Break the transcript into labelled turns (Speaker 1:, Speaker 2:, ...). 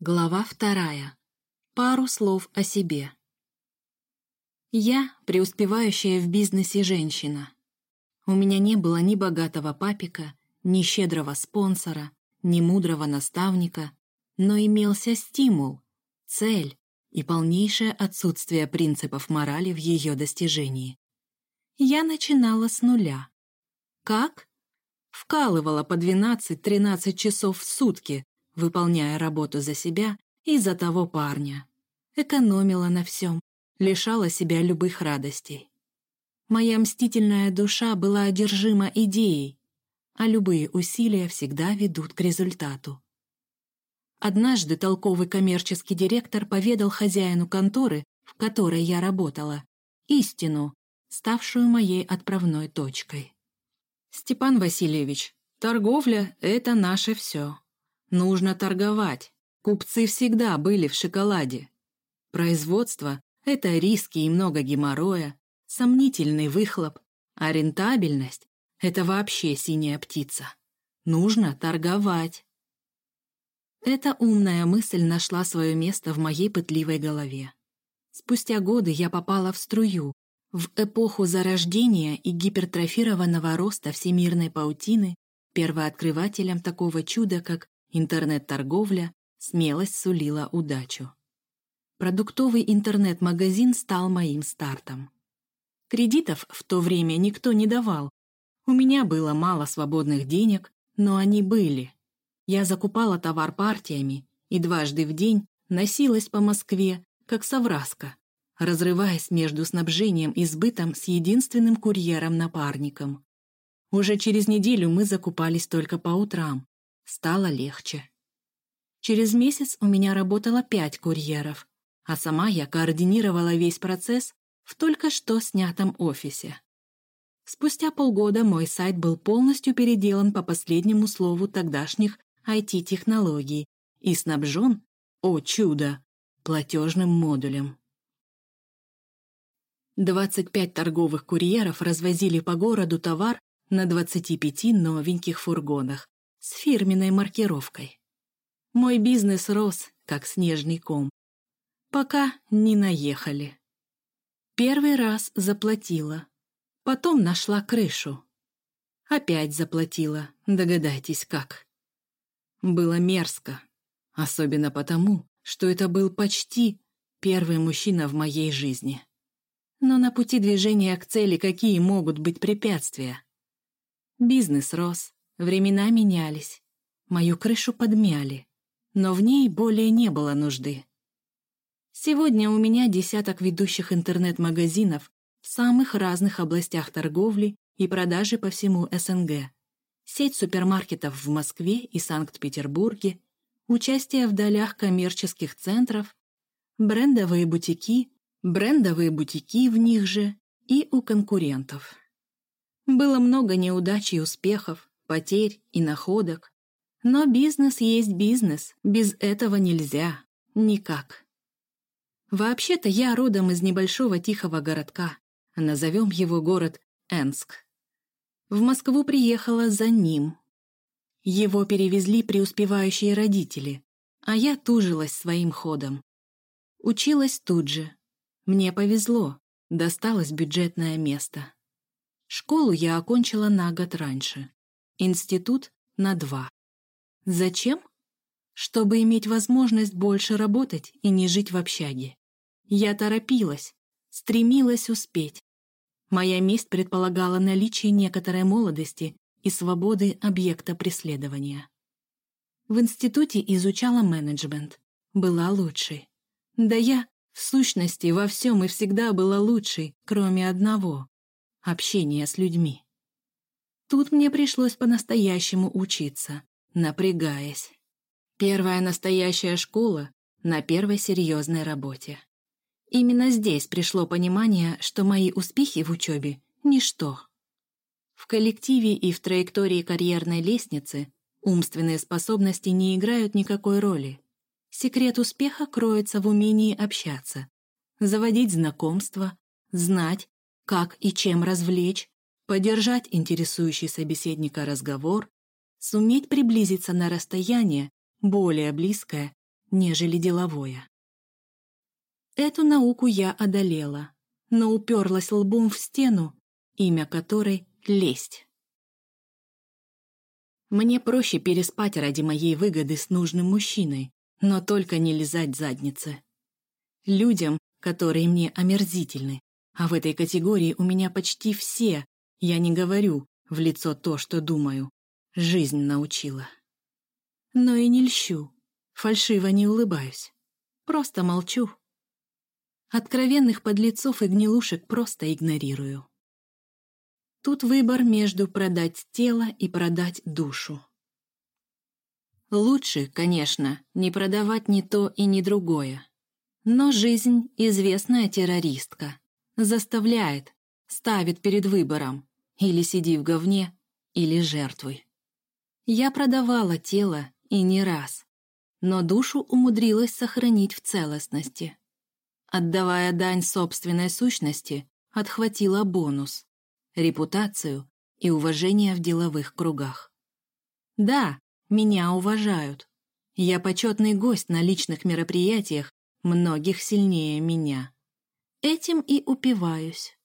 Speaker 1: Глава вторая. Пару слов о себе. Я преуспевающая в бизнесе женщина. У меня не было ни богатого папика, ни щедрого спонсора, ни мудрого наставника, но имелся стимул, цель и полнейшее отсутствие принципов морали в ее достижении. Я начинала с нуля. Как? Вкалывала по 12-13 часов в сутки, выполняя работу за себя и за того парня. Экономила на всем, лишала себя любых радостей. Моя мстительная душа была одержима идеей, а любые усилия всегда ведут к результату. Однажды толковый коммерческий директор поведал хозяину конторы, в которой я работала, истину, ставшую моей отправной точкой. «Степан Васильевич, торговля — это наше все. Нужно торговать. Купцы всегда были в шоколаде. Производство – это риски и много геморроя, сомнительный выхлоп, а рентабельность – это вообще синяя птица. Нужно торговать. Эта умная мысль нашла свое место в моей пытливой голове. Спустя годы я попала в струю, в эпоху зарождения и гипертрофированного роста всемирной паутины, первооткрывателем такого чуда, как Интернет-торговля, смелость сулила удачу. Продуктовый интернет-магазин стал моим стартом. Кредитов в то время никто не давал. У меня было мало свободных денег, но они были. Я закупала товар партиями и дважды в день носилась по Москве, как совраска, разрываясь между снабжением и сбытом с единственным курьером-напарником. Уже через неделю мы закупались только по утрам, Стало легче. Через месяц у меня работало пять курьеров, а сама я координировала весь процесс в только что снятом офисе. Спустя полгода мой сайт был полностью переделан по последнему слову тогдашних IT-технологий и снабжен, о чудо, платежным модулем. 25 торговых курьеров развозили по городу товар на 25 новеньких фургонах, с фирменной маркировкой. Мой бизнес рос, как снежный ком. Пока не наехали. Первый раз заплатила, потом нашла крышу. Опять заплатила, догадайтесь как. Было мерзко, особенно потому, что это был почти первый мужчина в моей жизни. Но на пути движения к цели какие могут быть препятствия? Бизнес рос, Времена менялись. Мою крышу подмяли, но в ней более не было нужды. Сегодня у меня десяток ведущих интернет-магазинов в самых разных областях торговли и продажи по всему СНГ. Сеть супермаркетов в Москве и Санкт-Петербурге, участие в долях коммерческих центров, брендовые бутики, брендовые бутики в них же и у конкурентов. Было много неудач и успехов, потерь и находок. Но бизнес есть бизнес, без этого нельзя. Никак. Вообще-то я родом из небольшого тихого городка, назовем его город Энск. В Москву приехала за ним. Его перевезли преуспевающие родители, а я тужилась своим ходом. Училась тут же. Мне повезло, досталось бюджетное место. Школу я окончила на год раньше. Институт на два. Зачем? Чтобы иметь возможность больше работать и не жить в общаге. Я торопилась, стремилась успеть. Моя месть предполагала наличие некоторой молодости и свободы объекта преследования. В институте изучала менеджмент. Была лучшей. Да я, в сущности, во всем и всегда была лучшей, кроме одного — общения с людьми. Тут мне пришлось по-настоящему учиться, напрягаясь. Первая настоящая школа на первой серьезной работе. Именно здесь пришло понимание, что мои успехи в учебе — ничто. В коллективе и в траектории карьерной лестницы умственные способности не играют никакой роли. Секрет успеха кроется в умении общаться, заводить знакомства, знать, как и чем развлечь, поддержать интересующий собеседника разговор, суметь приблизиться на расстояние, более близкое, нежели деловое. Эту науку я одолела, но уперлась лбом в стену, имя которой — лесть. Мне проще переспать ради моей выгоды с нужным мужчиной, но только не лизать задницы. Людям, которые мне омерзительны, а в этой категории у меня почти все, я не говорю в лицо то, что думаю, жизнь научила. Но и не льщу, фальшиво не улыбаюсь, просто молчу. Откровенных подлецов и гнилушек просто игнорирую. Тут выбор между продать тело и продать душу. Лучше, конечно, не продавать ни то и ни другое. Но жизнь — известная террористка. Заставляет, ставит перед выбором. Или сиди в говне, или жертвуй. Я продавала тело и не раз, но душу умудрилась сохранить в целостности. Отдавая дань собственной сущности, отхватила бонус — репутацию и уважение в деловых кругах. Да, меня уважают. Я почетный гость на личных мероприятиях, многих сильнее меня. Этим и упиваюсь.